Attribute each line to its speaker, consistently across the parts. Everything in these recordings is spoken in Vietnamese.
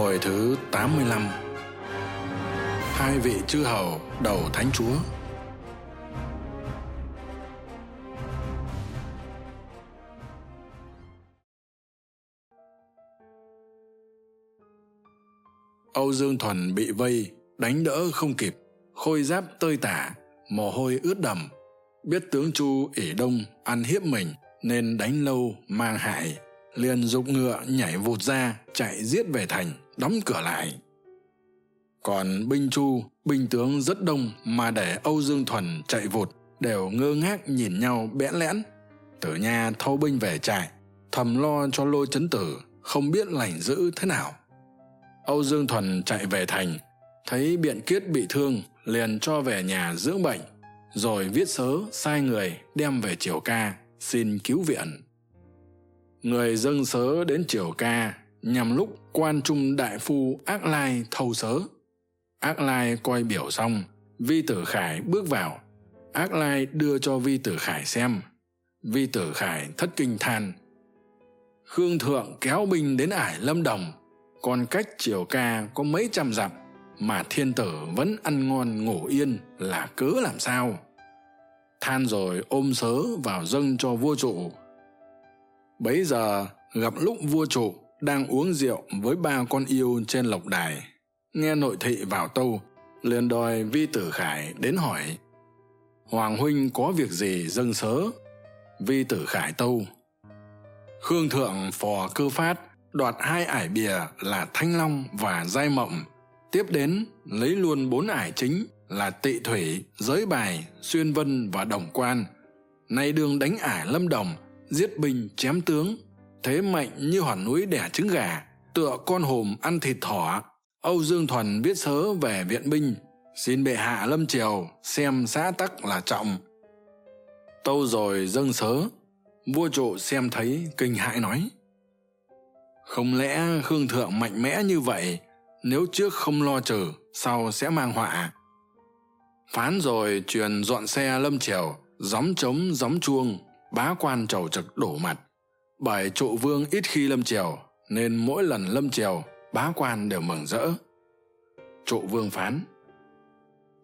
Speaker 1: Hồi thứ 85 Hai vị chư hầu đầu thánh chúa. Âu Dương Thuần bị vây, đánh đỡ không kịp, khôi giáp tơi tả, mồ hôi ướt đầm. Biết tướng Chu ỉ đông ăn hiếp mình nên đánh lâu mang hại, liền dục ngựa nhảy vụt ra chạy giết về thành đóng cửa lại. Còn binh chu, binh tướng rất đông mà để âu dương thuần chạy vụt đều ngơ ngác nhìn nhau bẽn lẽn. Tử nha thâu binh về trại, thầm lo cho lôi chấn tử không biết lành giữ thế nào. Âu dương thuần chạy về thành, thấy biện kiết bị thương liền cho về nhà dưỡng bệnh, rồi viết sớ sai người đem về triều ca xin cứu viện. Người dâng sớ đến triều ca nhằm lúc quan trung đại phu ác lai thâu sớ. Ác lai coi biểu xong, vi tử khải bước vào. Ác lai đưa cho vi tử khải xem. Vi tử khải thất kinh than, khương thượng kéo binh đến ải lâm đồng, còn cách triều ca có mấy trăm dặm mà thiên tử vẫn ăn ngon ngủ yên là cớ làm sao? Than rồi ôm sớ vào dâng cho vua trụ. Bấy giờ gặp lúc vua trụ đang uống rượu với ba con yêu trên lộc đài. Nghe nội thị vào tâu, liền đòi vi tử khải đến hỏi, hoàng huynh có việc gì dâng sớ? Vi tử khải tâu, khương thượng phò cơ phát, đoạt hai ải bìa là thanh long và giai mộng. Tiếp đến, lấy luôn bốn ải chính là tị thủy, giới bài, xuyên vân và đồng quan. Nay đương đánh ải lâm đồng, giết binh chém tướng thế mệnh như hòn núi đẻ trứng gà, tựa con hùm ăn thịt thỏ. Âu dương thuần viết sớ về viện binh. Xin bệ hạ lâm triều xem xã tắc là trọng. Tâu rồi dâng sớ. Vua trụ xem thấy kinh hãi nói, không lẽ khương thượng mạnh mẽ như vậy? Nếu trước không lo trừ, sau sẽ mang họa. Phán rồi truyền dọn xe lâm triều, gióng trống gióng chuông, bá quan trầu trực đổ mặt bởi trụ vương ít khi lâm triều nên mỗi lần lâm triều bá quan đều mừng rỡ. Trụ vương phán,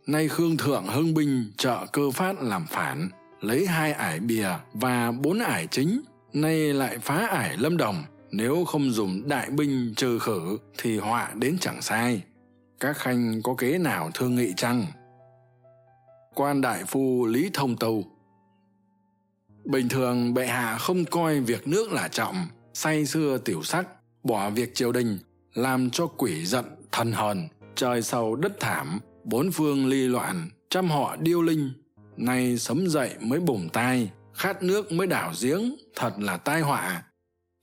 Speaker 1: nay khương thượng hưng binh trợ cơ phát làm phản, lấy hai ải bìa và bốn ải chính, nay lại phá ải lâm đồng. Nếu không dùng đại binh trừ khử thì họa đến chẳng sai. Các khanh có kế nào thương nghị chăng? Quan đại phu lý thông tâu bình thường, bệ hạ không coi việc nước là trọng, say xưa tiểu sắc, bỏ việc triều đình, làm cho quỷ giận, thần hờn, trời sầu đất thảm, bốn phương ly loạn, trăm họ điêu linh. Nay sấm dậy mới bùng tai, khát nước mới đảo giếng, thật là tai họa.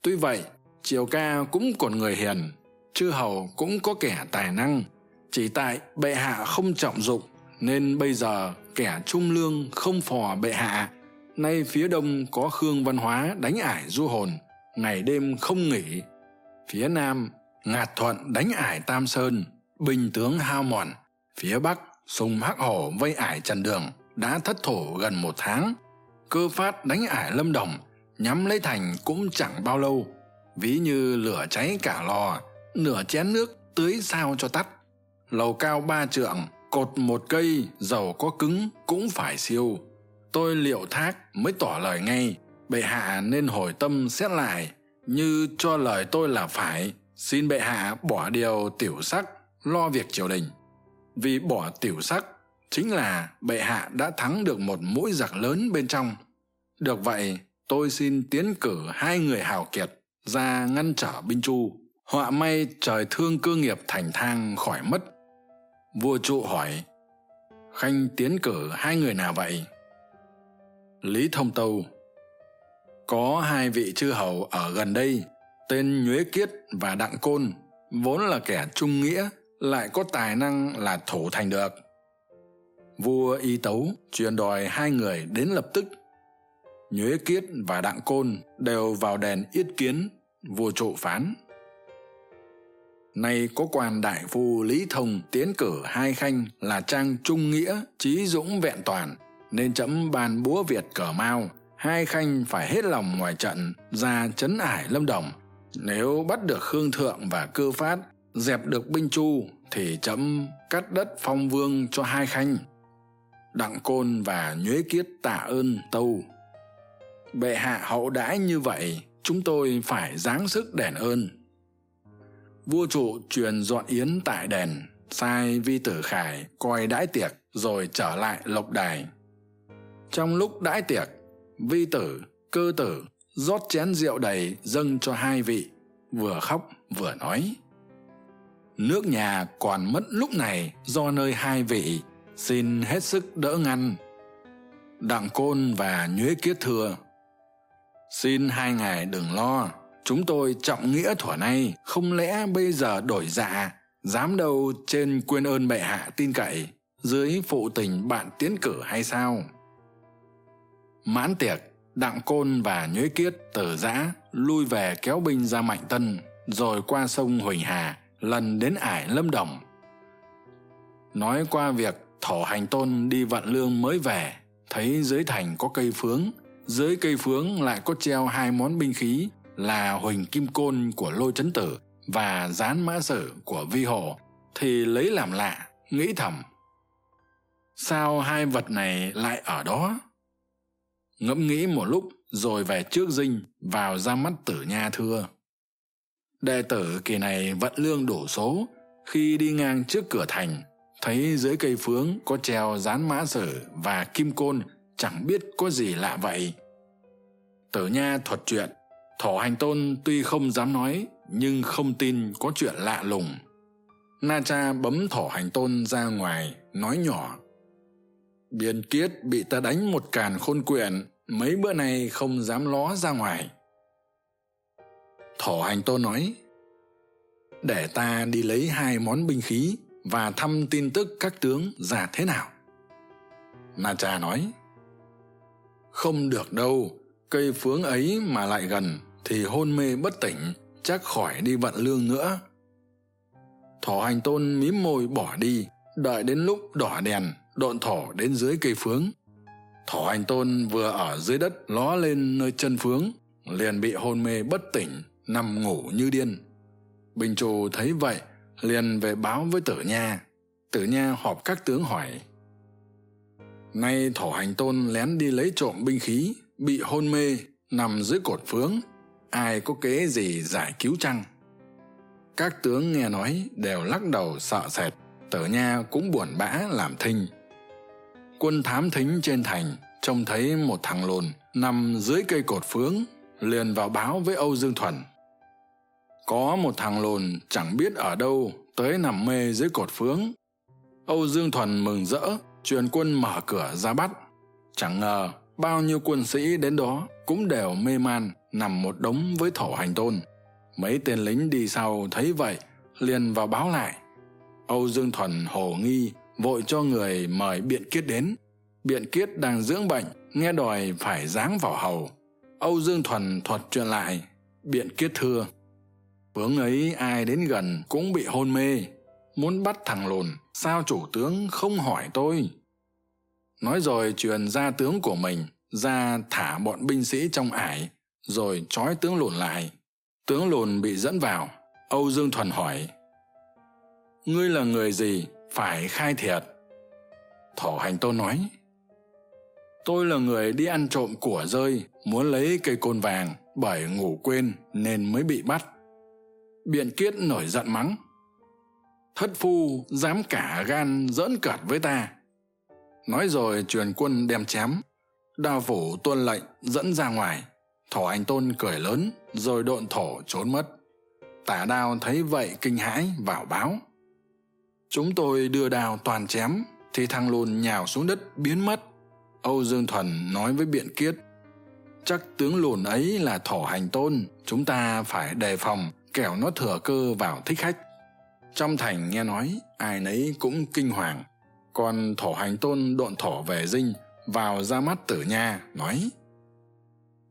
Speaker 1: Tuy vậy, triều ca cũng còn người hiền, chư hầu cũng có kẻ tài năng. Chỉ tại bệ hạ không trọng dụng, nên bây giờ kẻ trung lương không phò bệ hạ nay phía đông có khương văn hóa đánh ải du hồn, ngày đêm không nghỉ. Phía nam, ngạt thuận đánh ải tam sơn bình tướng hao mòn. Phía bắc, sùng hắc hổ vây ải trần đường, đã thất thủ gần một tháng. Cơ phát đánh ải lâm đồng, nhắm lấy thành cũng chẳng bao lâu. Ví như lửa cháy cả lò, nửa chén nước tưới sao cho tắt. Lầu cao ba trượng, cột một cây, dầu có cứng cũng phải siêu tôi liệu thác mới tỏ lời ngay. Bệ hạ nên hồi tâm xét lại. Như cho lời tôi là phải, xin bệ hạ bỏ điều tiểu sắc, lo việc triều đình. Vì bỏ tiểu sắc, chính là bệ hạ đã thắng được một mũi giặc lớn bên trong. Được vậy, tôi xin tiến cử hai người hào kiệt ra ngăn trở binh chu. Họa may trời thương cơ nghiệp thành thang khỏi mất. Vua trụ hỏi, khanh tiến cử hai người nào vậy? Lý thông tâu. Có hai vị chư hầu ở gần đây, tên nhuế kiết và đặng côn, vốn là kẻ trung nghĩa, lại có tài năng là thủ thành được. Vua y tấu truyền đòi hai người đến lập tức. Nhuế kiết và đặng côn đều vào đèn yết kiến, vua trụ phán. Nay có quan đại phu lý thông tiến cử hai khanh là trang trung nghĩa, trí dũng vẹn toàn nên trẫm ban búa việt cờ mao hai khanh phải hết lòng ngoài trận, ra chấn ải lâm đồng. Nếu bắt được khương thượng và cơ phát, dẹp được binh chu, thì chấm cắt đất phong vương cho hai khanh. Đặng côn và nhuế kiết tạ ơn tâu. Bệ hạ hậu đãi như vậy, chúng tôi phải giáng sức đền ơn. Vua trụ truyền dọn yến tại đền, sai vi tử khải coi đãi tiệc rồi trở lại lộc đài trong lúc đãi tiệc, vi tử, cơ tử rót chén rượu đầy dâng cho hai vị, vừa khóc vừa nói, nước nhà còn mất lúc này do nơi hai vị, xin hết sức đỡ ngăn. Đặng côn và nhuế kiết thừa xin hai ngài đừng lo, chúng tôi trọng nghĩa thuở nay, không lẽ bây giờ đổi dạ dám đâu trên quên ơn bệ hạ tin cậy, dưới phụ tình bạn tiến cử hay sao? Mãn tiệc, đặng côn và nhuế kiết từ giã, lui về kéo binh ra mạnh tân, rồi qua sông huỳnh hà, lần đến ải lâm đồng. Nói qua việc thổ hành tôn đi vận lương mới về, thấy dưới thành có cây phướng, dưới cây phướng lại có treo hai món binh khí là huỳnh kim côn của lôi trấn tử và gián mã sử của vi hồ, thì lấy làm lạ, nghĩ thầm, sao hai vật này lại ở đó? Ngẫm nghĩ một lúc rồi về trước dinh, vào ra mắt tử nha thưa. Đệ tử kỳ này vận lương đủ số, khi đi ngang trước cửa thành, thấy dưới cây phướng có treo dán mã sử và kim côn, chẳng biết có gì lạ vậy. Tử nha thuật chuyện, thổ hành tôn tuy không dám nói, nhưng không tin có chuyện lạ lùng. Na cha bấm thổ hành tôn ra ngoài, nói nhỏ biên kiết bị ta đánh một càn khôn quyển mấy bữa nay không dám ló ra ngoài. Thổ hành tôn nói, để ta đi lấy hai món binh khí và thăm tin tức các tướng ra thế nào? Na cha nói, không được đâu, cây phướng ấy mà lại gần thì hôn mê bất tỉnh, chắc khỏi đi vận lương nữa. Thổ hành tôn mím môi bỏ đi, đợi đến lúc đỏ đèn độn thổ đến dưới cây phướng. Thỏ hành tôn vừa ở dưới đất ló lên nơi chân phướng, liền bị hôn mê bất tỉnh, nằm ngủ như điên. Bình trù thấy vậy, liền về báo với tử nha. Tử nha họp các tướng hỏi, nay thổ hành tôn lén đi lấy trộm binh khí, bị hôn mê, nằm dưới cột phướng, ai có kế gì giải cứu chăng? Các tướng nghe nói đều lắc đầu sợ sệt, tử nha cũng buồn bã làm thinh quân thám thính trên thành, trông thấy một thằng lùn nằm dưới cây cột phướng, liền vào báo với âu dương thuần. Có một thằng lùn chẳng biết ở đâu tới nằm mê dưới cột phướng. Âu dương thuần mừng rỡ, truyền quân mở cửa ra bắt. Chẳng ngờ, bao nhiêu quân sĩ đến đó cũng đều mê man, nằm một đống với thổ hành tôn. Mấy tên lính đi sau thấy vậy, liền vào báo lại. Âu dương thuần hồ nghi vội cho người mời biện kiết đến biện kiết đang dưỡng bệnh nghe đòi phải giáng vào hầu âu dương thuần thuật chuyện lại biện kiết thưa Bướng ấy ai đến gần cũng bị hôn mê. Muốn bắt thằng lùn, sao chủ tướng không hỏi tôi? Nói rồi truyền ra tướng của mình ra thả bọn binh sĩ trong ải, rồi trói tướng lùn lại. Tướng lùn bị dẫn vào, Âu Dương Thuần hỏi. Ngươi là người gì, phải khai thiệt. Thổ hành tôn nói. Tôi là người đi ăn trộm của rơi, muốn lấy cây côn vàng, bởi ngủ quên nên mới bị bắt. Biện kiết nổi giận mắng thất phu dám cả gan dỡn cợt với ta. Nói rồi truyền quân đem chém. Đao phủ tuân lệnh dẫn ra ngoài. Thổ anh tôn cười lớn rồi độn thổ trốn mất. Tả đao thấy vậy kinh hãi vào báo chúng tôi đưa đao toàn chém, thì thằng lùn nhào xuống đất biến mất. Âu dương thuần nói với biện kiết, chắc tướng lùn ấy là thổ hành tôn, chúng ta phải đề phòng, kẻo nó thừa cơ vào thích khách. Trong thành nghe nói, ai nấy cũng kinh hoàng. Còn thổ hành tôn độn thổ về dinh, vào ra mắt tử nha, nói,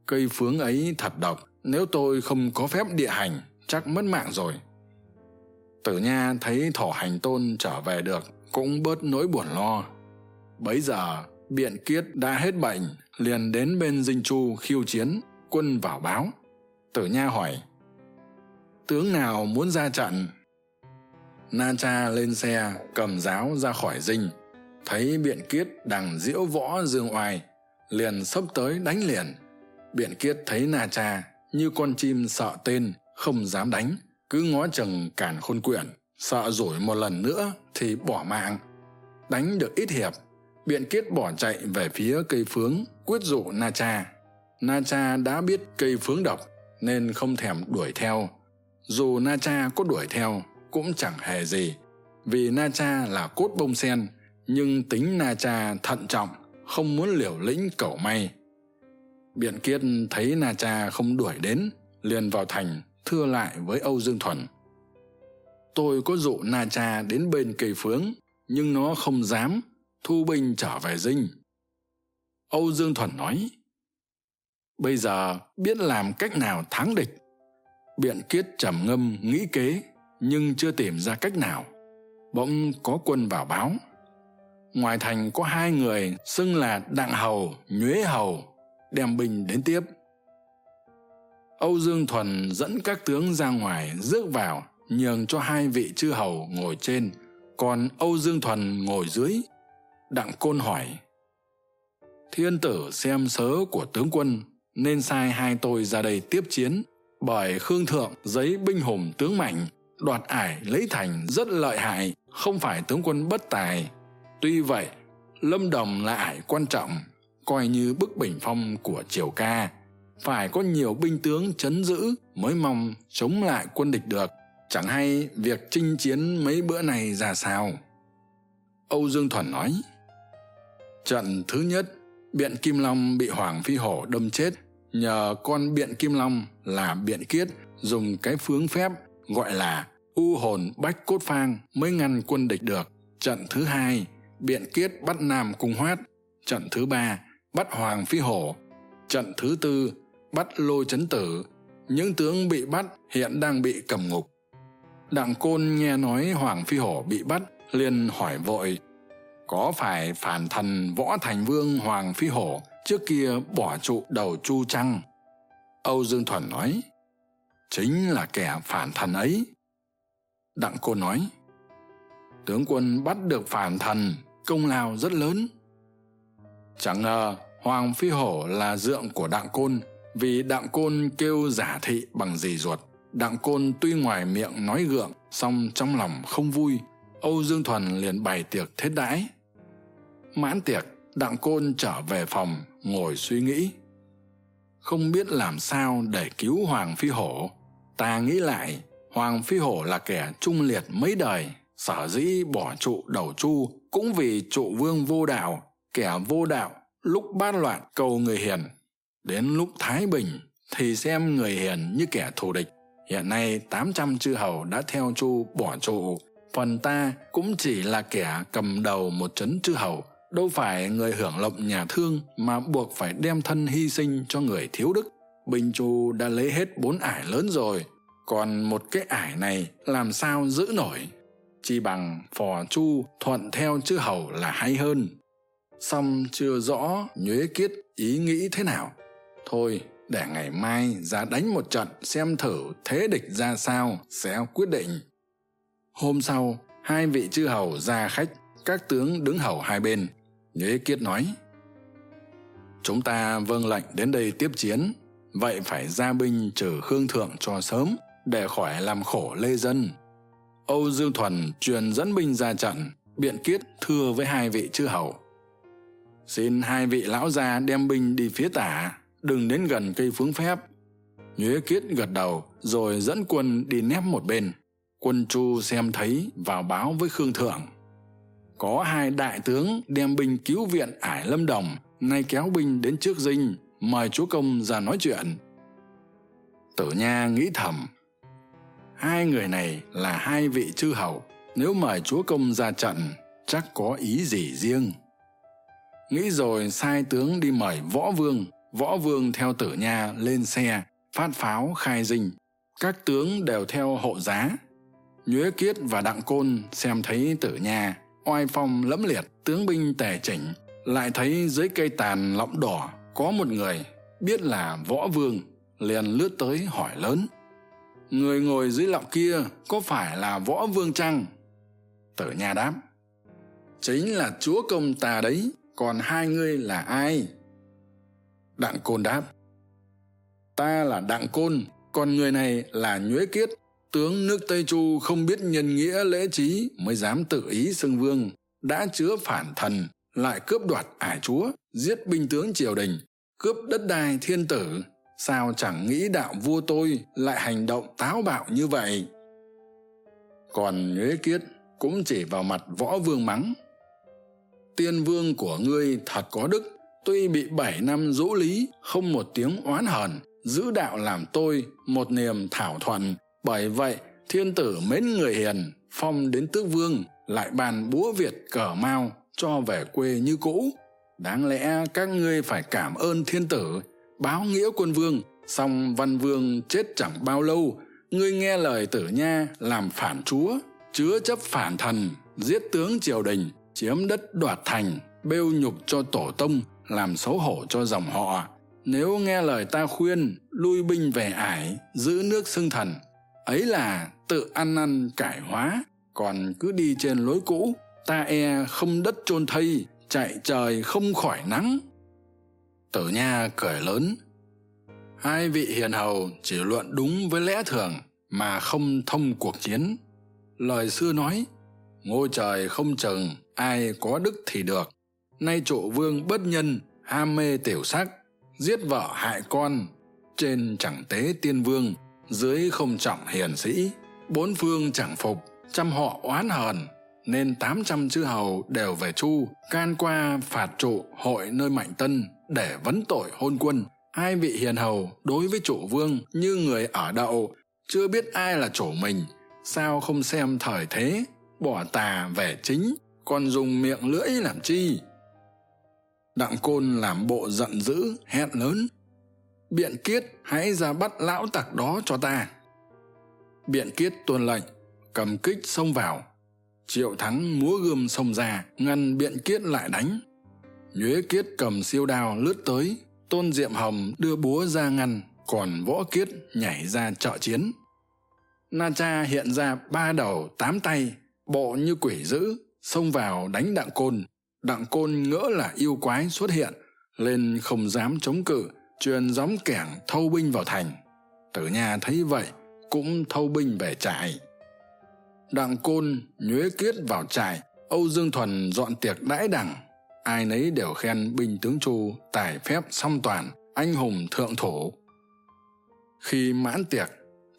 Speaker 1: cây phướng ấy thật độc, nếu tôi không có phép địa hành, chắc mất mạng rồi tử nha thấy thổ hành tôn trở về được cũng bớt nỗi buồn lo. Bấy giờ, biện kiết đã hết bệnh, liền đến bên dinh chu khiêu chiến, quân vào báo. Tử nha hỏi, tướng nào muốn ra trận? Na cha lên xe, cầm giáo ra khỏi dinh. Thấy biện kiết đang diễu võ dương oai, liền xốc tới đánh liền. Biện kiết thấy na cha như con chim sợ tên, không dám đánh cứ ngó chừng cản khôn quyển, sợ rủi một lần nữa thì bỏ mạng. Đánh được ít hiệp, biện kiết bỏ chạy về phía cây phướng quyết dụ na cha. Na cha đã biết cây phướng độc nên không thèm đuổi theo. Dù na cha có đuổi theo cũng chẳng hề gì, vì na cha là cốt bông sen, nhưng tính na cha thận trọng, không muốn liều lĩnh cẩu may. Biện kiết thấy na cha không đuổi đến, liền vào thành thưa lại với âu dương thuần. Tôi có dụ na cha đến bên cây phướng, nhưng nó không dám, thu binh trở về dinh. Âu dương thuần nói, bây giờ biết làm cách nào thắng địch. Biện kiết trầm ngâm nghĩ kế, nhưng chưa tìm ra cách nào. Bỗng có quân vào báo. Ngoài thành có hai người xưng là đặng hầu, nhuế hầu, đem binh đến tiếp âu dương thuần dẫn các tướng ra ngoài rước vào, nhường cho hai vị chư hầu ngồi trên. Còn âu dương thuần ngồi dưới, đặng côn hỏi, thiên tử xem sớ của tướng quân, nên sai hai tôi ra đây tiếp chiến, bởi khương thượng giấy binh hùng tướng mạnh, đoạt ải lấy thành rất lợi hại, không phải tướng quân bất tài. Tuy vậy, lâm đồng là ải quan trọng, coi như bức bình phong của triều ca phải có nhiều binh tướng chấn giữ mới mong chống lại quân địch được. Chẳng hay việc chinh chiến mấy bữa này ra sao? Âu dương thuần nói, trận thứ nhất, biện kim long bị hoàng phi hổ đâm chết. Nhờ con biện kim long là biện kiết, dùng cái phương phép gọi là u hồn bách cốt phang mới ngăn quân địch được. Trận thứ hai, biện kiết bắt nam cung hoát. Trận thứ ba, bắt hoàng phi hổ. Trận thứ tư bắt lôi chấn tử. Những tướng bị bắt hiện đang bị cầm ngục. Đặng côn nghe nói hoàng phi hổ bị bắt, liền hỏi vội, có phải phản thần võ thành vương hoàng phi hổ trước kia bỏ trụ đầu chu trăng? Âu dương thuần nói, chính là kẻ phản thần ấy. Đặng côn nói, tướng quân bắt được phản thần, công lao rất lớn. Chẳng ngờ hoàng phi hổ là dượng của đặng côn vì đặng côn kêu giả thị bằng dì ruột, đặng côn tuy ngoài miệng nói gượng, song trong lòng không vui, âu dương thuần liền bày tiệc thế đãi. Mãn tiệc, đặng côn trở về phòng, ngồi suy nghĩ. Không biết làm sao để cứu hoàng phi hổ. Ta nghĩ lại, hoàng phi hổ là kẻ trung liệt mấy đời, sở dĩ bỏ trụ đầu chu cũng vì trụ vương vô đạo, kẻ vô đạo lúc bát loạn cầu người hiền đến lúc thái bình thì xem người hiền như kẻ thù địch. Hiện nay tám trăm chư hầu đã theo chu bỏ trụ phần ta cũng chỉ là kẻ cầm đầu một trấn chư hầu. Đâu phải người hưởng lộc nhà thương mà buộc phải đem thân hy sinh cho người thiếu đức. Bình chu đã lấy hết bốn ải lớn rồi. Còn một cái ải này làm sao giữ nổi? Chỉ bằng phò chu thuận theo chư hầu là hay hơn. Song chưa rõ nhuế kiết ý nghĩ thế nào thôi, để ngày mai ra đánh một trận xem thử thế địch ra sao sẽ quyết định. Hôm sau, hai vị chư hầu ra khách, các tướng đứng hầu hai bên. Nhuế kiết nói, chúng ta vâng lệnh đến đây tiếp chiến, vậy phải ra binh trừ khương thượng cho sớm, để khỏi làm khổ lê dân. Âu dương thuần truyền dẫn binh ra trận, biện kiết thưa với hai vị chư hầu, xin hai vị lão gia đem binh đi phía tả đừng đến gần cây phướng phép. Nhuế kiết gật đầu, rồi dẫn quân đi nép một bên. Quân chu xem thấy, vào báo với khương thượng. Có hai đại tướng đem binh cứu viện ải lâm đồng, nay kéo binh đến trước dinh, mời chúa công ra nói chuyện. Tử nha nghĩ thầm, hai người này là hai vị chư hầu, nếu mời chúa công ra trận, chắc có ý gì riêng? Nghĩ rồi sai tướng đi mời võ vương võ vương theo tử nha lên xe, phát pháo khai dinh. Các tướng đều theo hộ giá. Nhuế kiết và đặng côn xem thấy tử nha oai phong lẫm liệt, tướng binh tề chỉnh, lại thấy dưới cây tàn lọng đỏ có một người biết là võ vương, liền lướt tới hỏi lớn, người ngồi dưới lọng kia có phải là võ vương chăng? Tử nha đáp, chính là chúa công ta đấy, còn hai ngươi là ai? Đặng côn đáp. Ta là đặng côn, còn người này là nhuế kiết, tướng nước tây chu không biết nhân nghĩa lễ trí mới dám tự ý xưng vương, đã chứa phản thần, lại cướp đoạt ải chúa, giết binh tướng triều đình, cướp đất đai thiên tử. Sao chẳng nghĩ đạo vua tôi lại hành động táo bạo như vậy? Còn nhuế kiết cũng chỉ vào mặt võ vương mắng. Tiên vương của ngươi thật có đức tuy bị bảy năm dỗ lý, không một tiếng oán hờn, giữ đạo làm tôi một niềm thảo thuận. Bởi vậy, thiên tử mến người hiền, phong đến tước vương, lại bàn búa việt cờ mao cho về quê như cũ. Đáng lẽ các ngươi phải cảm ơn thiên tử, báo nghĩa quân vương, song văn vương chết chẳng bao lâu. Ngươi nghe lời tử nha làm phản chúa, chứa chấp phản thần, giết tướng triều đình, chiếm đất đoạt thành, bêu nhục cho tổ tông làm xấu hổ cho dòng họ. Nếu nghe lời ta khuyên, lui binh về ải, giữ nước xưng thần, ấy là tự ăn năn cải hóa. Còn cứ đi trên lối cũ, ta e không đất chôn thây, chạy trời không khỏi nắng. Tử nha cười lớn. Hai vị hiền hầu chỉ luận đúng với lẽ thường, mà không thông cuộc chiến. Lời xưa nói ngôi trời không chừng, ai có đức thì được nay trụ vương bất nhân, ham mê tiểu sắc, giết vợ hại con. Trên chẳng tế tiên vương, dưới không trọng hiền sĩ. Bốn phương chẳng phục, trăm họ oán hờn. Nên tám trăm chư hầu đều về chu, can qua phạt trụ hội nơi mạnh tân để vấn tội hôn quân. Hai vị hiền hầu đối với chủ vương như người ở đậu, chưa biết ai là chủ mình, sao không xem thời thế, bỏ tà về chính, còn dùng miệng lưỡi làm chi? Đặng côn làm bộ giận dữ hét lớn. Biện kiết hãy ra bắt lão tặc đó cho ta. Biện kiết tuân lệnh, cầm kích xông vào. Triệu thắng múa gươm xông ra, ngăn biện kiết lại đánh. Nhuế kiết cầm siêu đao lướt tới, tôn diệm hồng đưa búa ra ngăn, còn võ kiết nhảy ra trợ chiến. Na cha hiện ra ba đầu tám tay, bộ như quỷ dữ, xông vào đánh đặng côn đặng côn ngỡ là yêu quái xuất hiện, lên không dám chống cự, truyền gióng kẻng thâu binh vào thành. Tử nha thấy vậy, cũng thâu binh về trại. Đặng côn nhuế kiết vào trại, âu dương thuần dọn tiệc đãi đẳng. Ai nấy đều khen binh tướng chu tài phép song toàn, anh hùng thượng thổ khi mãn tiệc,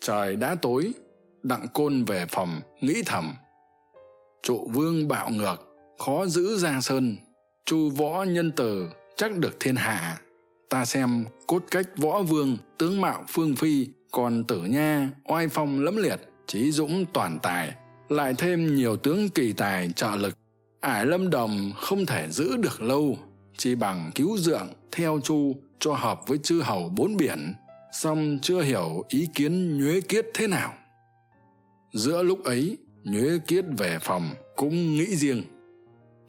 Speaker 1: trời đã tối, đặng côn về phòng, nghĩ thầm. Trụ vương bạo ngược khó giữ giang sơn chu võ nhân từ chắc được thiên hạ. Ta xem cốt cách võ vương, tướng mạo phương phi, còn tử nha, oai phong lẫm liệt trí dũng toàn tài, lại thêm nhiều tướng kỳ tài trợ lực. Ải lâm đồng không thể giữ được lâu, chỉ bằng cứu dượng theo chu, cho hợp với chư hầu bốn biển. Song chưa hiểu ý kiến nhuế kiết thế nào. Giữa lúc ấy, nhuế kiết về phòng cũng nghĩ riêng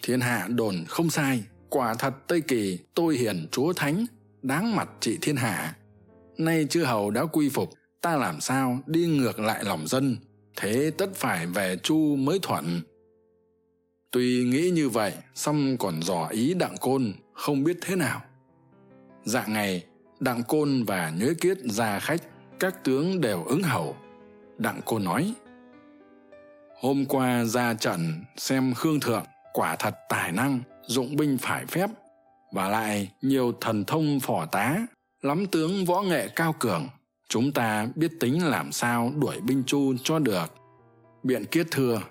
Speaker 1: thiên hạ đồn không sai, quả thật tây kỳ, tôi hiền chúa thánh, đáng mặt trị thiên hạ. Nay chư hầu đã quy phục, ta làm sao đi ngược lại lòng dân? Thế tất phải về chu mới thuận. Tuy nghĩ như vậy, song còn dò ý đặng côn, không biết thế nào. Dạng ngày, đặng côn và nhuế kiết ra khách, các tướng đều ứng hầu. Đặng côn nói, hôm qua ra trận xem khương thượng quả thật tài năng, dụng binh phải phép, và lại nhiều thần thông phò tá, lắm tướng võ nghệ cao cường. Chúng ta biết tính làm sao đuổi binh chu cho được. Biện kiết thưa,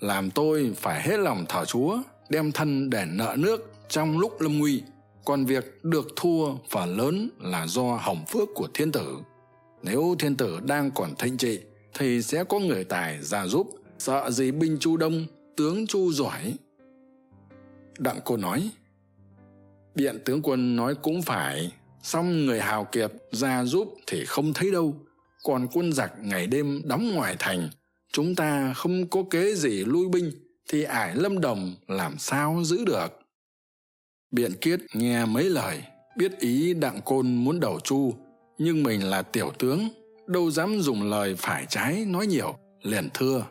Speaker 1: làm tôi phải hết lòng thờ chúa, đem thân để nợ nước trong lúc lâm nguy. Còn việc được thua phần lớn là do hồng phước của thiên tử. Nếu thiên tử đang còn thịnh trị, thì sẽ có người tài ra giúp. Sợ gì binh chu đông tướng chu giỏi. Đặng cô nói biện tướng quân nói cũng phải, song người hào kiệt ra giúp thì không thấy đâu. Còn quân giặc ngày đêm đóng ngoài thành, chúng ta không có kế gì lui binh, thì ải lâm đồng làm sao giữ được? Biện kiết nghe mấy lời, biết ý đặng côn muốn đầu chu, nhưng mình là tiểu tướng, đâu dám dùng lời phải trái nói nhiều, liền thưa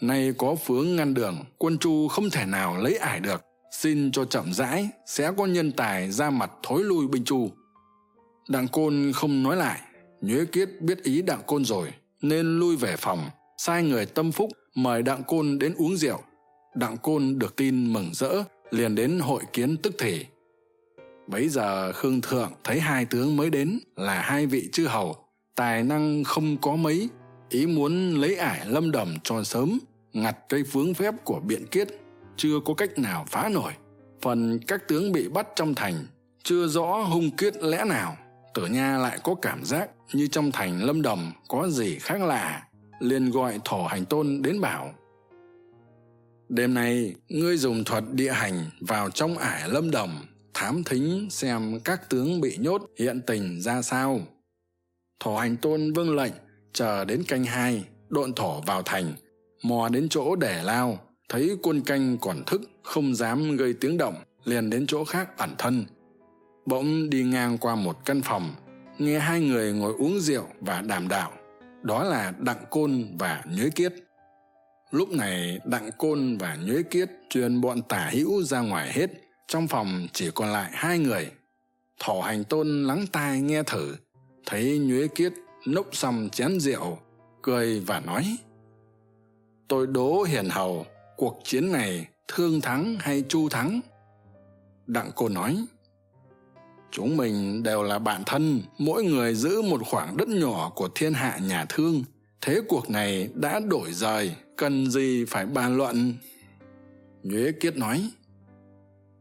Speaker 1: nay có phướng ngăn đường, quân chu không thể nào lấy ải được. Xin cho chậm rãi, sẽ có nhân tài ra mặt thối lui binh chu. Đặng côn không nói lại. Nhuế kiết biết ý đặng côn rồi, nên lui về phòng, sai người tâm phúc mời đặng côn đến uống rượu. Đặng côn được tin mừng rỡ, liền đến hội kiến tức thì. Bấy giờ khương thượng thấy hai tướng mới đến là hai vị chư hầu, tài năng không có mấy, ý muốn lấy ải lâm đầm cho sớm ngặt cây vướng phép của biện kiết, chưa có cách nào phá nổi. Phần các tướng bị bắt trong thành, chưa rõ hung kiết lẽ nào. Tử nha lại có cảm giác như trong thành lâm đồng có gì khác lạ, liền gọi thổ hành tôn đến bảo. Đêm nay, ngươi dùng thuật địa hành vào trong ải lâm đồng, thám thính xem các tướng bị nhốt hiện tình ra sao. Thổ hành tôn vâng lệnh, chờ đến canh hai, độn thổ vào thành mò đến chỗ để lao, thấy quân canh còn thức, không dám gây tiếng động, liền đến chỗ khác ẩn thân. Bỗng đi ngang qua một căn phòng, nghe hai người ngồi uống rượu và đàm đạo, đó là đặng côn và nhuế kiết. Lúc này, đặng côn và nhuế kiết truyền bọn tả hữu ra ngoài hết, trong phòng chỉ còn lại hai người. Thỏ hành tôn lắng tai nghe thử, thấy nhuế kiết nốc xong chén rượu, cười và nói tôi đố hiền hầu, cuộc chiến này thương thắng hay chu thắng? Đặng cô nói, chúng mình đều là bạn thân, mỗi người giữ một khoảng đất nhỏ của thiên hạ nhà thương. Thế cuộc này đã đổi rời, cần gì phải bàn luận? Nhuế kiết nói,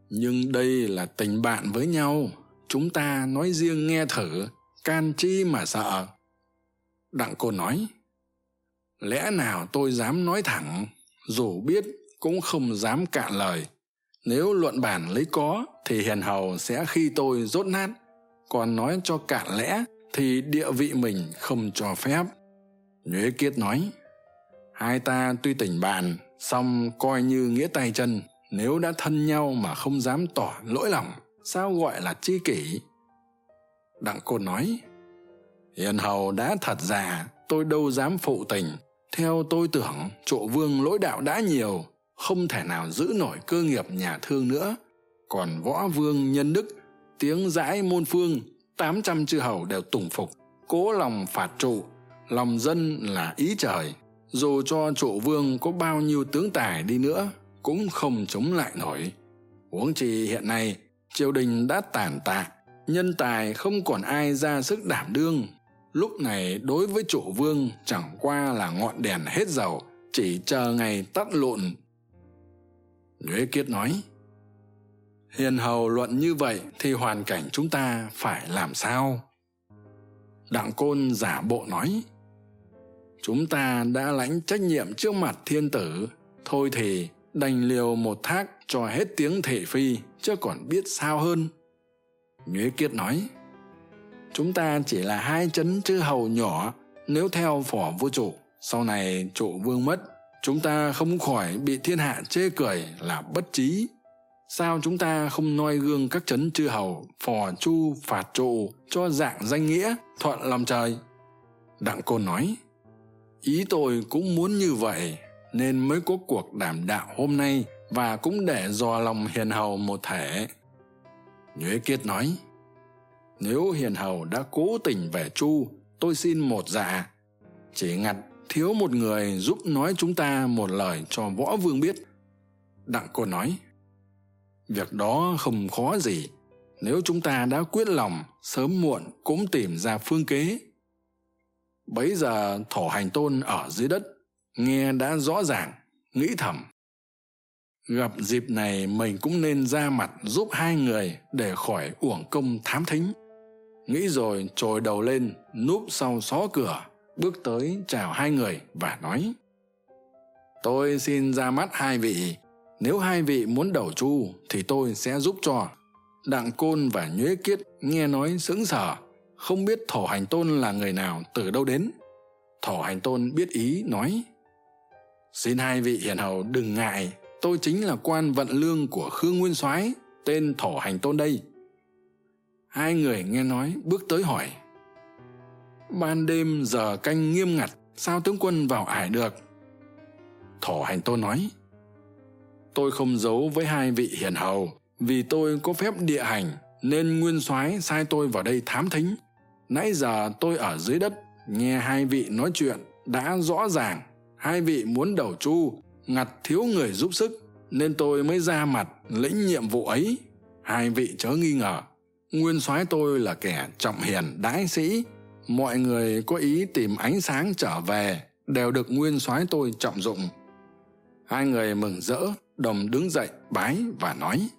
Speaker 1: nhưng đây là tình bạn với nhau, chúng ta nói riêng nghe thử, can chi mà sợ? Đặng cô nói lẽ nào tôi dám nói thẳng, dù biết cũng không dám cạn lời. Nếu luận bản lấy có, thì hiền hầu sẽ khi tôi rốt nát. Còn nói cho cạn lẽ, thì địa vị mình không cho phép. Nhuế kiết nói, hai ta tuy tình bạn, song coi như nghĩa tay chân. Nếu đã thân nhau mà không dám tỏ lỗi lòng, sao gọi là tri kỷ? Đặng côn nói, hiền hầu đã thật già, tôi đâu dám phụ tình theo tôi tưởng trụ vương lỗi đạo đã nhiều, không thể nào giữ nổi cơ nghiệp nhà thương nữa. Còn võ vương nhân đức, tiếng dãi môn phương, tám trăm chư hầu đều tùng phục, cố lòng phạt trụ, lòng dân là ý trời. Dù cho trụ vương có bao nhiêu tướng tài đi nữa, cũng không chống lại nổi. Huống chi hiện nay, triều đình đã tàn tạ, nhân tài không còn ai ra sức đảm đương lúc này đối với chủ vương chẳng qua là ngọn đèn hết dầu, chỉ chờ ngày tắt lụn. Nhuế kiết nói, hiền hầu luận như vậy thì hoàn cảnh chúng ta phải làm sao? Đặng côn giả bộ nói, chúng ta đã lãnh trách nhiệm trước mặt thiên tử, thôi thì đành liều một thác cho hết tiếng thị phi, chứ còn biết sao hơn. Nhuế kiết nói chúng ta chỉ là hai chấn chư hầu nhỏ, nếu theo phỏ vua chủ, sau này trụ vương mất, chúng ta không khỏi bị thiên hạ chê cười là bất trí. Sao chúng ta không noi gương các chấn chư hầu, phò chu, phạt trụ cho dạng danh nghĩa, thuận lòng trời? Đặng côn nói, ý tôi cũng muốn như vậy, nên mới có cuộc đảm đạo hôm nay và cũng để dò lòng hiền hầu một thể. Nhuế kiết nói nếu hiền hầu đã cố tình về chu, tôi xin một dạ. Chỉ ngặt thiếu một người giúp nói chúng ta một lời cho võ vương biết. Đặng cô nói. Việc đó không khó gì. Nếu chúng ta đã quyết lòng, sớm muộn cũng tìm ra phương kế. Bấy giờ thổ hành tôn ở dưới đất, nghe đã rõ ràng, nghĩ thầm. Gặp dịp này mình cũng nên ra mặt giúp hai người để khỏi uổng công thám thính nghĩ rồi trồi đầu lên, núp sau xó cửa, bước tới chào hai người và nói, tôi xin ra mắt hai vị. Nếu hai vị muốn đầu chu thì tôi sẽ giúp cho. Đặng côn và nhuế kiết nghe nói sững sờ, không biết thổ hành tôn là người nào, từ đâu đến. Thổ hành tôn biết ý, nói, xin hai vị hiền hầu đừng ngại. Tôi chính là quan vận lương của khương nguyên soái, tên thổ hành tôn đây hai người nghe nói, bước tới hỏi. Ban đêm giờ canh nghiêm ngặt, sao tướng quân vào ải được? Thổ hành tôn nói, tôi không giấu với hai vị hiền hầu, vì tôi có phép địa hành, nên nguyên soái sai tôi vào đây thám thính. Nãy giờ tôi ở dưới đất, nghe hai vị nói chuyện đã rõ ràng. Hai vị muốn đầu chu, ngặt thiếu người giúp sức, nên tôi mới ra mặt lĩnh nhiệm vụ ấy. Hai vị chớ nghi ngờ nguyên soái tôi là kẻ trọng hiền, đãi sĩ. Mọi người có ý tìm ánh sáng trở về, đều được nguyên soái tôi trọng dụng. Hai người mừng rỡ, đồng đứng dậy, bái và nói,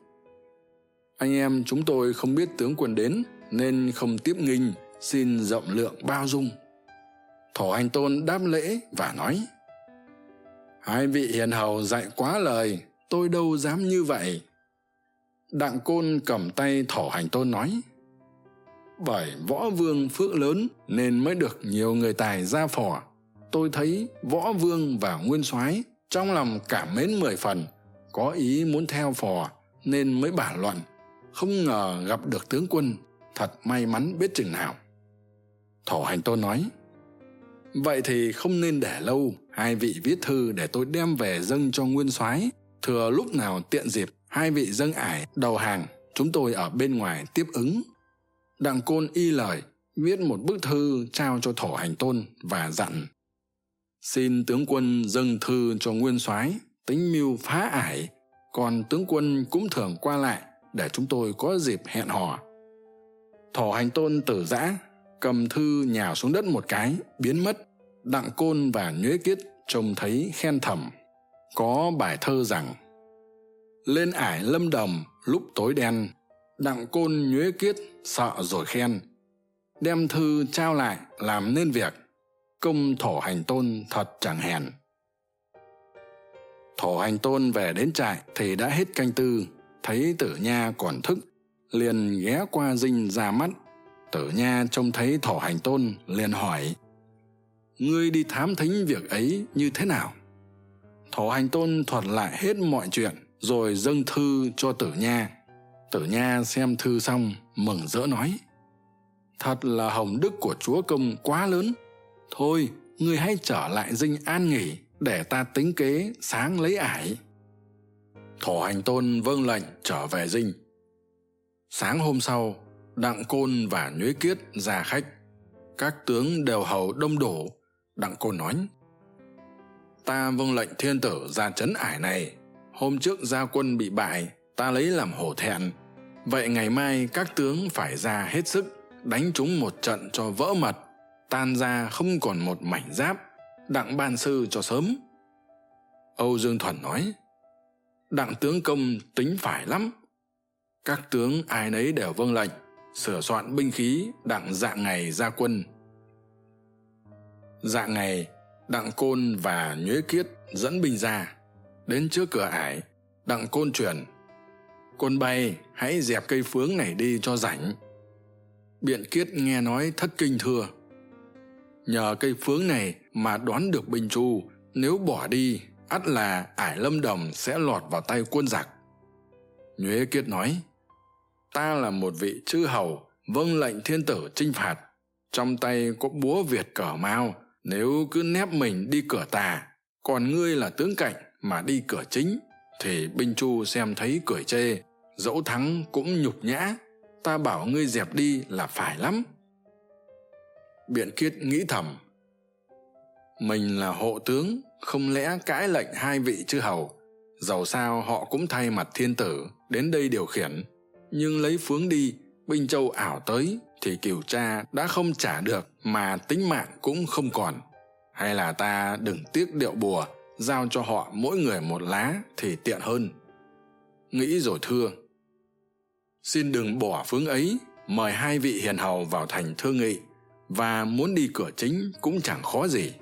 Speaker 1: anh em chúng tôi không biết tướng quân đến, nên không tiếp nghinh, xin rộng lượng bao dung. Thổ hành tôn đáp lễ và nói, hai vị hiền hầu dạy quá lời, tôi đâu dám như vậy đặng côn cầm tay thổ hành tôn nói, bởi võ vương phước lớn nên mới được nhiều người tài ra phò. Tôi thấy võ vương và nguyên soái trong lòng cảm mến mười phần, có ý muốn theo phò nên mới bản luận không ngờ gặp được tướng quân, thật may mắn biết chừng nào. Thổ hành tôn nói, vậy thì không nên để lâu, hai vị viết thư để tôi đem về dâng cho nguyên soái, thừa lúc nào tiện dịp hai vị dâng ải, đầu hàng, chúng tôi ở bên ngoài tiếp ứng. Đặng côn y lời, viết một bức thư trao cho thổ hành tôn và dặn. Xin tướng quân dâng thư cho nguyên soái, tính mưu phá ải. Còn tướng quân cũng thường qua lại, để chúng tôi có dịp hẹn hò. Thổ hành tôn tử giã, cầm thư nhào xuống đất một cái, biến mất. Đặng côn và nhuế kiết trông thấy khen thầm. Có bài thơ rằng lên ải lâm đồng lúc tối đen, đặng côn nhuế kiết sợ rồi khen. Đem thư trao lại làm nên việc, công thổ hành tôn thật chẳng hèn. Thổ hành tôn về đến trại thì đã hết canh tư, thấy tử nha còn thức, liền ghé qua dinh ra mắt. Tử nha trông thấy thổ hành tôn liền hỏi, ngươi đi thám thính việc ấy như thế nào? Thổ hành tôn thuật lại hết mọi chuyện rồi dâng thư cho tử nha. Tử nha xem thư xong, mừng rỡ nói, thật là hồng đức của chúa công quá lớn. Thôi, ngươi hãy trở lại dinh an nghỉ, để ta tính kế sáng lấy ải. Thổ hành tôn vâng lệnh trở về dinh. Sáng hôm sau, đặng côn và nhuế kiết ra khách. Các tướng đều hầu đông đủ đặng côn nói, ta vâng lệnh thiên tử ra trấn ải này hôm trước gia quân bị bại, ta lấy làm hổ thẹn. Vậy ngày mai các tướng phải ra hết sức, đánh chúng một trận cho vỡ mật, tan ra không còn một mảnh giáp. Đặng ban sư cho sớm. Âu dương thuần nói, đặng tướng công tính phải lắm. Các tướng ai nấy đều vâng lệnh, sửa soạn binh khí đặng dạng ngày ra quân. Dạng ngày, đặng côn và nhuế kiết dẫn binh ra đến trước cửa ải, đặng côn truyền côn bay, hãy dẹp cây phướng này đi cho rảnh. Biện kiết nghe nói thất kinh thưa. Nhờ cây phướng này mà đoán được binh chu, nếu bỏ đi, ắt là ải lâm đồng sẽ lọt vào tay quân giặc. Nhuế kiết nói, ta là một vị chư hầu vâng lệnh thiên tử chinh phạt. Trong tay có búa việt cờ mao nếu cứ nép mình đi cửa tà, còn ngươi là tướng cạnh mà đi cửa chính, thì binh chu xem thấy cười chê, dẫu thắng cũng nhục nhã. Ta bảo ngươi dẹp đi là phải lắm. Biện kiết nghĩ thầm, mình là hộ tướng, không lẽ cãi lệnh hai vị chư hầu? Dầu sao họ cũng thay mặt thiên tử đến đây điều khiển. Nhưng lấy phướng đi, binh châu ảo tới, thì cửu cha đã không trả được mà tính mạng cũng không còn. Hay là ta đừng tiếc điệu bùa giao cho họ mỗi người một lá thì tiện hơn. Nghĩ rồi thưa, xin đừng bỏ phướng ấy, mời hai vị hiền hầu vào thành thương nghị và muốn đi cửa chính cũng chẳng khó gì.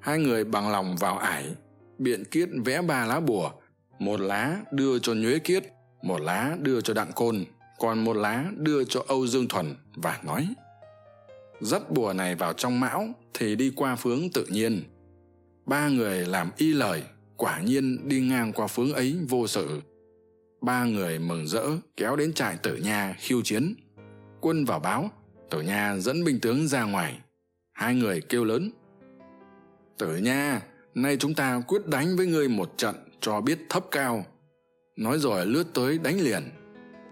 Speaker 1: Hai người bằng lòng vào ải, biện kiết vẽ ba lá bùa, một lá đưa cho nhuế kiết, một lá đưa cho đặng côn, còn một lá đưa cho âu dương thuần và nói, dắt bùa này vào trong mão thì đi qua phướng tự nhiên ba người làm y lời, quả nhiên đi ngang qua phướng ấy vô sự. Ba người mừng rỡ kéo đến trại tử nha khiêu chiến. Quân vào báo, tử nha dẫn binh tướng ra ngoài. Hai người kêu lớn, tử nha, nay chúng ta quyết đánh với ngươi một trận cho biết thấp cao. Nói rồi lướt tới đánh liền.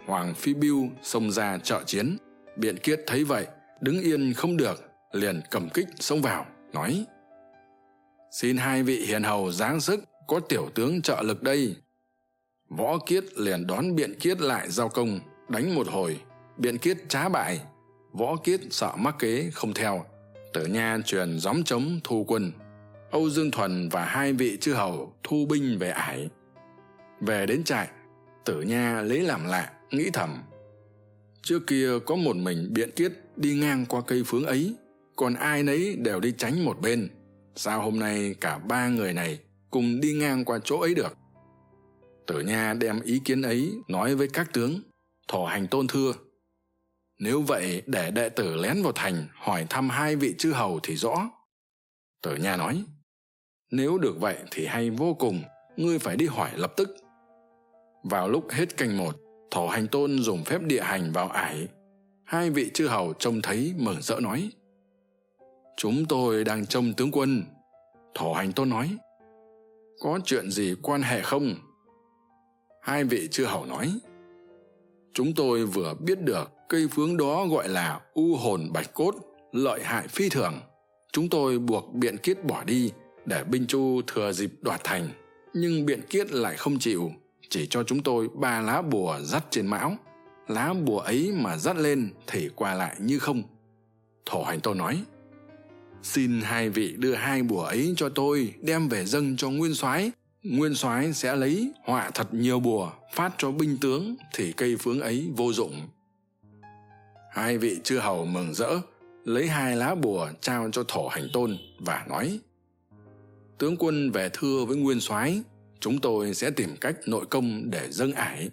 Speaker 1: Hoàng phi biêu xông ra trợ chiến. Biện kiết thấy vậy, đứng yên không được, liền cầm kích xông vào, nói xin hai vị hiền hầu giáng sức, có tiểu tướng trợ lực đây. Võ kiết liền đón biện kiết lại giao công, đánh một hồi. Biện kiết trá bại. Võ kiết sợ mắc kế, không theo. Tử nha truyền gióng trống thu quân. Âu dương thuần và hai vị chư hầu thu binh về ải. Về đến trại, tử nha lấy làm lạ, nghĩ thầm. Trước kia có một mình biện kiết đi ngang qua cây phướng ấy, còn ai nấy đều đi tránh một bên sao hôm nay cả ba người này cùng đi ngang qua chỗ ấy được? Tử nha đem ý kiến ấy nói với các tướng Thổ hành tôn thưa. Nếu vậy, để đệ tử lén vào thành hỏi thăm hai vị chư hầu thì rõ. Tử nha nói, nếu được vậy thì hay vô cùng, ngươi phải đi hỏi lập tức. Vào lúc hết canh một thổ hành tôn dùng phép địa hành vào ải. Hai vị chư hầu trông thấy mừng rỡ nói chúng tôi đang trông tướng quân. Thổ hành tôn nói, có chuyện gì quan hệ không? Hai vị chư hầu nói, chúng tôi vừa biết được cây phướng đó gọi là u hồn bạch cốt, lợi hại phi thường. Chúng tôi buộc biện kiết bỏ đi để binh chu thừa dịp đoạt thành, nhưng biện kiết lại không chịu, chỉ cho chúng tôi ba lá bùa dắt trên mão. Lá bùa ấy mà dắt lên thì qua lại như không. Thổ hành tôn nói xin hai vị đưa hai bùa ấy cho tôi, đem về dâng cho nguyên soái. Nguyên soái sẽ lấy họa thật nhiều bùa, phát cho binh tướng thì cây phướng ấy vô dụng. Hai vị chư hầu mừng rỡ, lấy hai lá bùa trao cho thổ hành tôn và nói, tướng quân về thưa với nguyên soái, chúng tôi sẽ tìm cách nội công để dâng ải.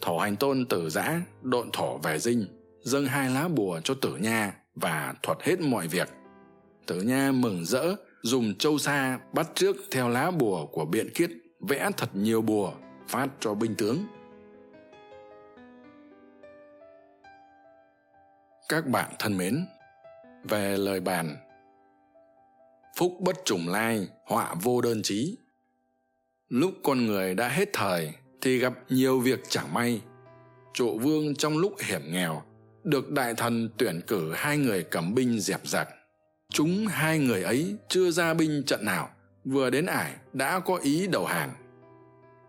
Speaker 1: Thổ hành tôn tử giã độn thổ về dinh, dâng hai lá bùa cho tử nha và thuật hết mọi việc. Tử nha mừng rỡ, dùng châu sa bắt trước theo lá bùa của biện kiết, vẽ thật nhiều bùa, phát cho binh tướng. Các bạn thân mến, về lời bàn. Phúc bất trùng lai, họa vô đơn chí. Lúc con người đã hết thời thì gặp nhiều việc chẳng may. Trụ vương trong lúc hiểm nghèo được đại thần tuyển cử hai người cầm binh dẹp giặc. Chúng hai người ấy chưa ra binh trận nào, vừa đến ải đã có ý đầu hàng.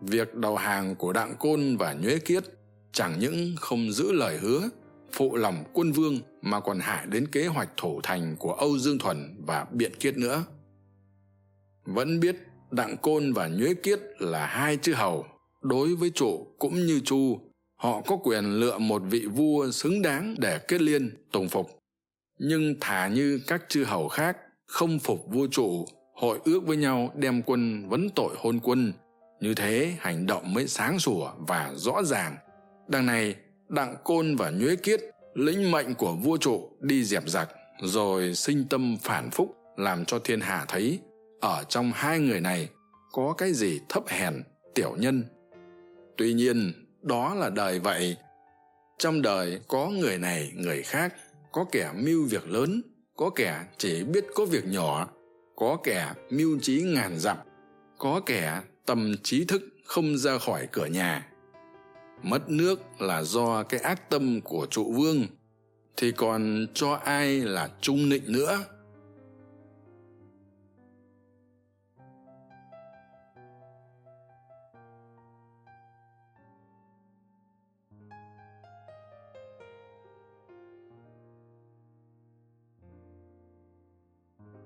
Speaker 1: Việc đầu hàng của đặng côn và nhuế kiết chẳng những không giữ lời hứa, phụ lòng quân vương mà còn hại đến kế hoạch thủ thành của âu dương thuần và biện kiết nữa. Vẫn biết đặng côn và nhuế kiết là hai chư hầu, đối với trụ cũng như chu họ có quyền lựa một vị vua xứng đáng để kết liên, tùng phục. Nhưng thả như các chư hầu khác không phục vua trụ hội ước với nhau đem quân vấn tội hôn quân. Như thế hành động mới sáng sủa và rõ ràng. Đằng này, đặng côn và nhuế kiết lĩnh mệnh của vua trụ đi dẹp giặc, rồi sinh tâm phản phúc, làm cho thiên hạ thấy ở trong hai người này có cái gì thấp hèn, tiểu nhân. Tuy nhiên đó là đời vậy. Trong đời có người này, người khác, có kẻ mưu việc lớn, có kẻ chỉ biết có việc nhỏ, có kẻ mưu trí ngàn dặm, có kẻ tầm trí thức không ra khỏi cửa nhà. Mất nước là do cái ác tâm của trụ vương, thì còn cho ai là trung nịnh nữa?